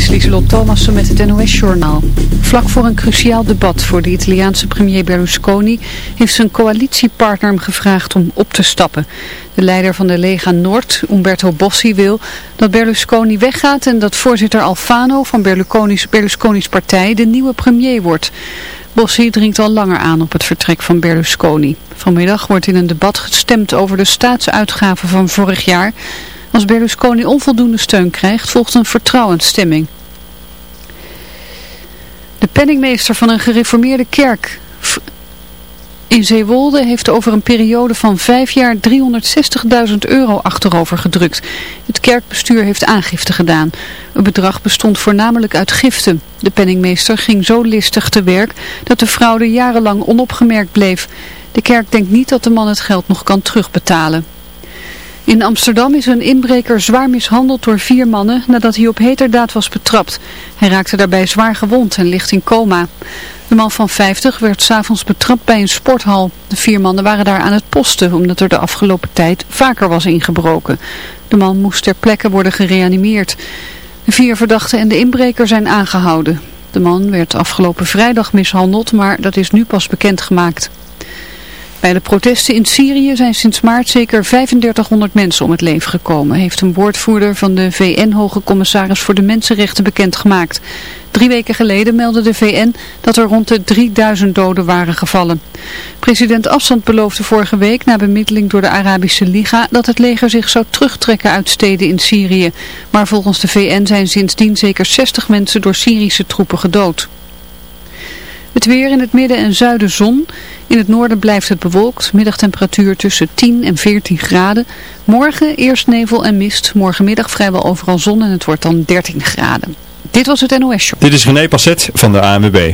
Is Lieselot Thomassen met het NOS-journaal. Vlak voor een cruciaal debat voor de Italiaanse premier Berlusconi heeft zijn coalitiepartner hem gevraagd om op te stappen. De leider van de Lega Noord, Umberto Bossi, wil dat Berlusconi weggaat en dat voorzitter Alfano van Berlusconi's, Berlusconi's partij de nieuwe premier wordt. Bossi dringt al langer aan op het vertrek van Berlusconi. Vanmiddag wordt in een debat gestemd over de staatsuitgaven van vorig jaar... Als Berlusconi onvoldoende steun krijgt, volgt een vertrouwensstemming. De penningmeester van een gereformeerde kerk in Zeewolde heeft over een periode van vijf jaar 360.000 euro achterover gedrukt. Het kerkbestuur heeft aangifte gedaan. Het bedrag bestond voornamelijk uit giften. De penningmeester ging zo listig te werk dat de fraude jarenlang onopgemerkt bleef. De kerk denkt niet dat de man het geld nog kan terugbetalen. In Amsterdam is een inbreker zwaar mishandeld door vier mannen nadat hij op heterdaad was betrapt. Hij raakte daarbij zwaar gewond en ligt in coma. De man van 50 werd s'avonds betrapt bij een sporthal. De vier mannen waren daar aan het posten omdat er de afgelopen tijd vaker was ingebroken. De man moest ter plekke worden gereanimeerd. De vier verdachten en de inbreker zijn aangehouden. De man werd afgelopen vrijdag mishandeld, maar dat is nu pas bekendgemaakt. Bij de protesten in Syrië zijn sinds maart zeker 3500 mensen om het leven gekomen, heeft een woordvoerder van de VN-hoge commissaris voor de mensenrechten bekendgemaakt. Drie weken geleden meldde de VN dat er rond de 3000 doden waren gevallen. President Assad beloofde vorige week na bemiddeling door de Arabische Liga dat het leger zich zou terugtrekken uit steden in Syrië. Maar volgens de VN zijn sindsdien zeker 60 mensen door Syrische troepen gedood. Het weer in het midden en zuiden zon. In het noorden blijft het bewolkt. Middagtemperatuur tussen 10 en 14 graden. Morgen eerst nevel en mist. Morgenmiddag vrijwel overal zon en het wordt dan 13 graden. Dit was het NOS Show. Dit is René Passet van de ANWB.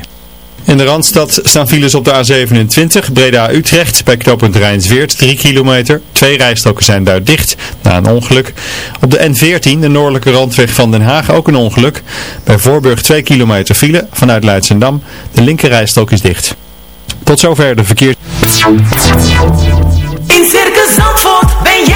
In de Randstad staan files op de A27 Breda-Utrecht bij knooppunt Rijnsweert 3 kilometer. Twee rijstroken zijn daar dicht na een ongeluk. Op de N14 de noordelijke randweg van Den Haag ook een ongeluk. Bij Voorburg 2 kilometer file vanuit Leidsendam. De linker rijstrook is dicht. Tot zover de verkeer. In Circus Zandvoort ben jij.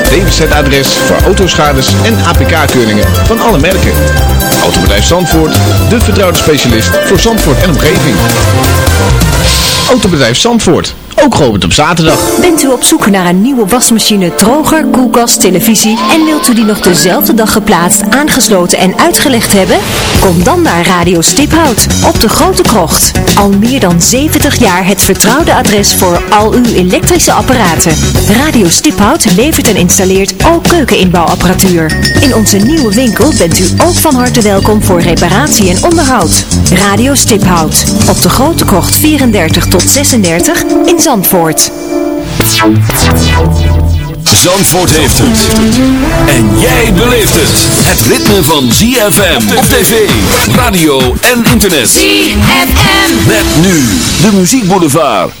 DWZ-adres voor autoschades en APK-keuringen van alle merken. Autobedrijf Zandvoort, de vertrouwde specialist voor Zandvoort en omgeving. Autobedrijf Zandvoort. Ook geopend op zaterdag. Bent u op zoek naar een nieuwe wasmachine, droger, koelkast, televisie en wilt u die nog dezelfde dag geplaatst, aangesloten en uitgelegd hebben? Kom dan naar Radio Stiphout op de Grote Krocht. Al meer dan 70 jaar het vertrouwde adres voor al uw elektrische apparaten. Radio Stiphout levert en installeert ook keukeninbouwapparatuur. In onze nieuwe winkel bent u ook van harte welkom voor reparatie en onderhoud. Radio Stiphout op de Grote Krocht 34 tot 36 in Zandvoort. Zandvoort heeft het. En jij beleeft het. Het ritme van ZFM op tv, radio en internet. ZFM. Met nu de muziekboulevard. On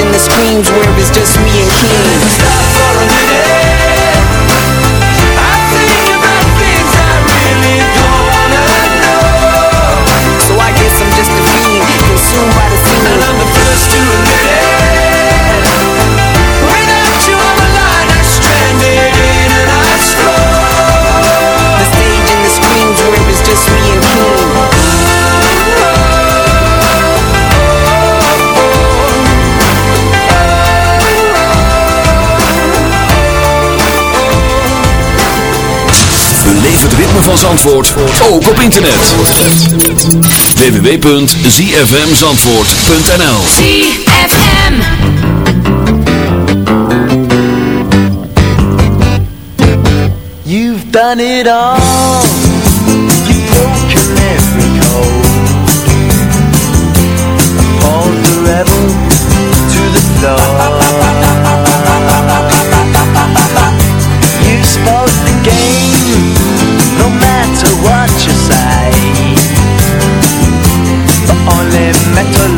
and the screams Where it's just me and King van Zandvoort ook op internet. www.zfmzandvoort.nl ZFM. You've done it all. mạnh hơn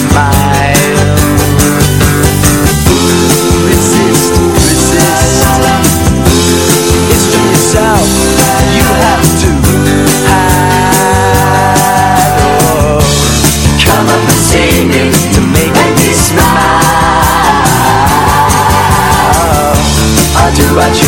But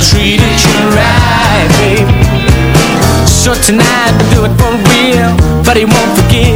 treated you right, babe. So tonight, do it for real, but he won't forget.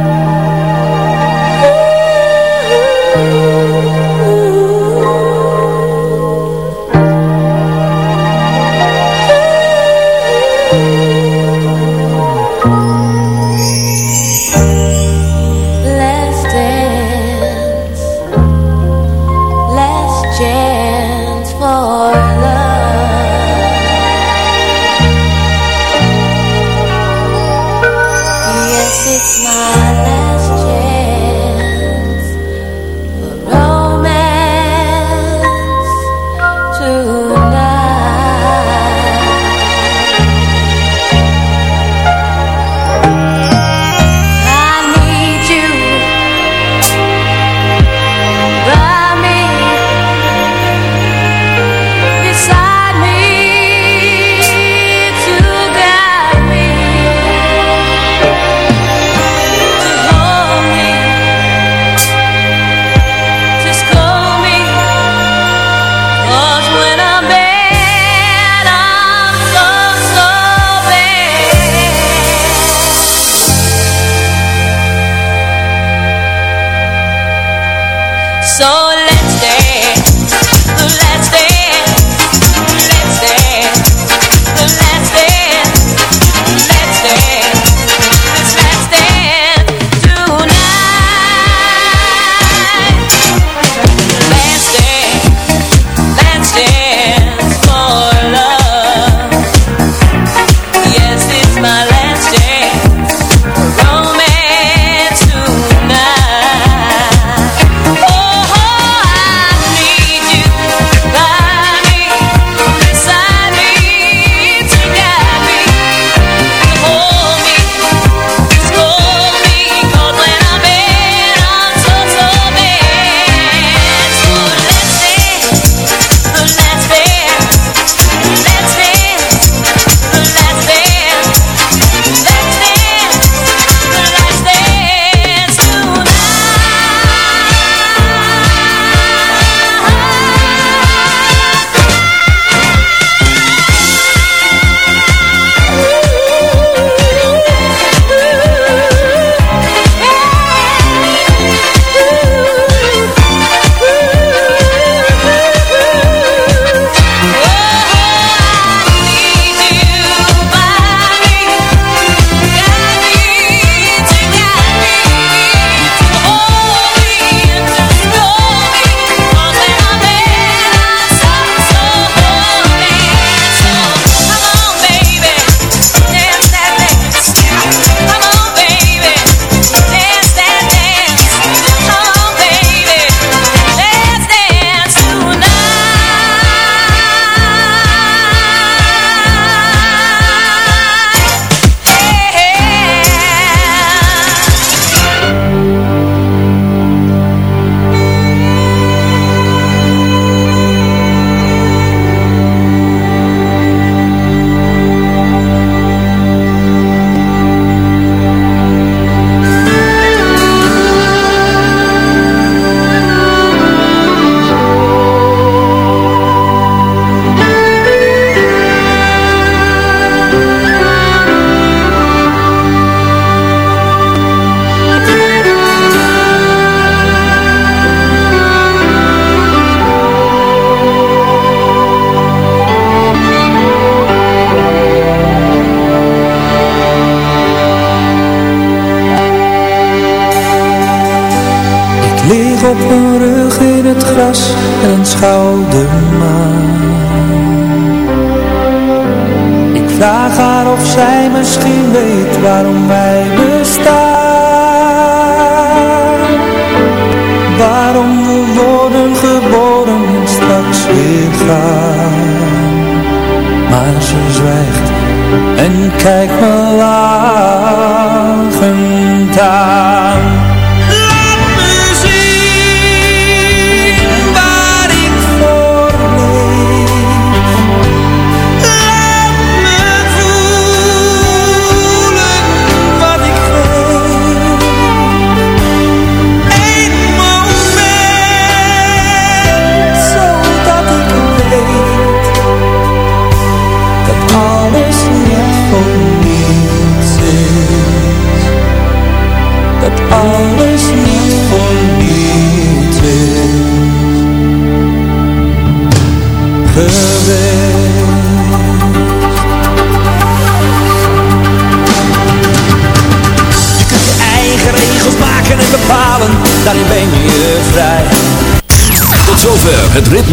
how